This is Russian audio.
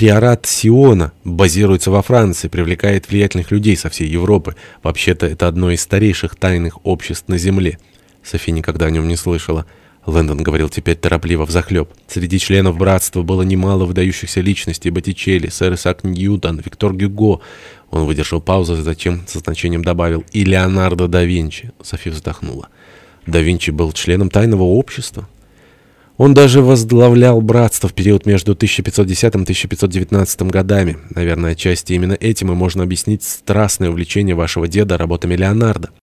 Приорат Сиона базируется во Франции, привлекает влиятельных людей со всей Европы. Вообще-то это одно из старейших тайных обществ на Земле. Софи никогда о нем не слышала. Лэндон говорил теперь торопливо, взахлеб. Среди членов братства было немало выдающихся личностей. Боттичелли, сэр Исаак Ньютон, Виктор Гюго. Он выдержал паузу, затем со значением добавил «И Леонардо да Винчи». Софи вздохнула. Да Винчи был членом тайного общества. Он даже возглавлял братство в период между 1510 и 1519 годами. Наверное, отчасти именно этим и можно объяснить страстное увлечение вашего деда работами Леонардо.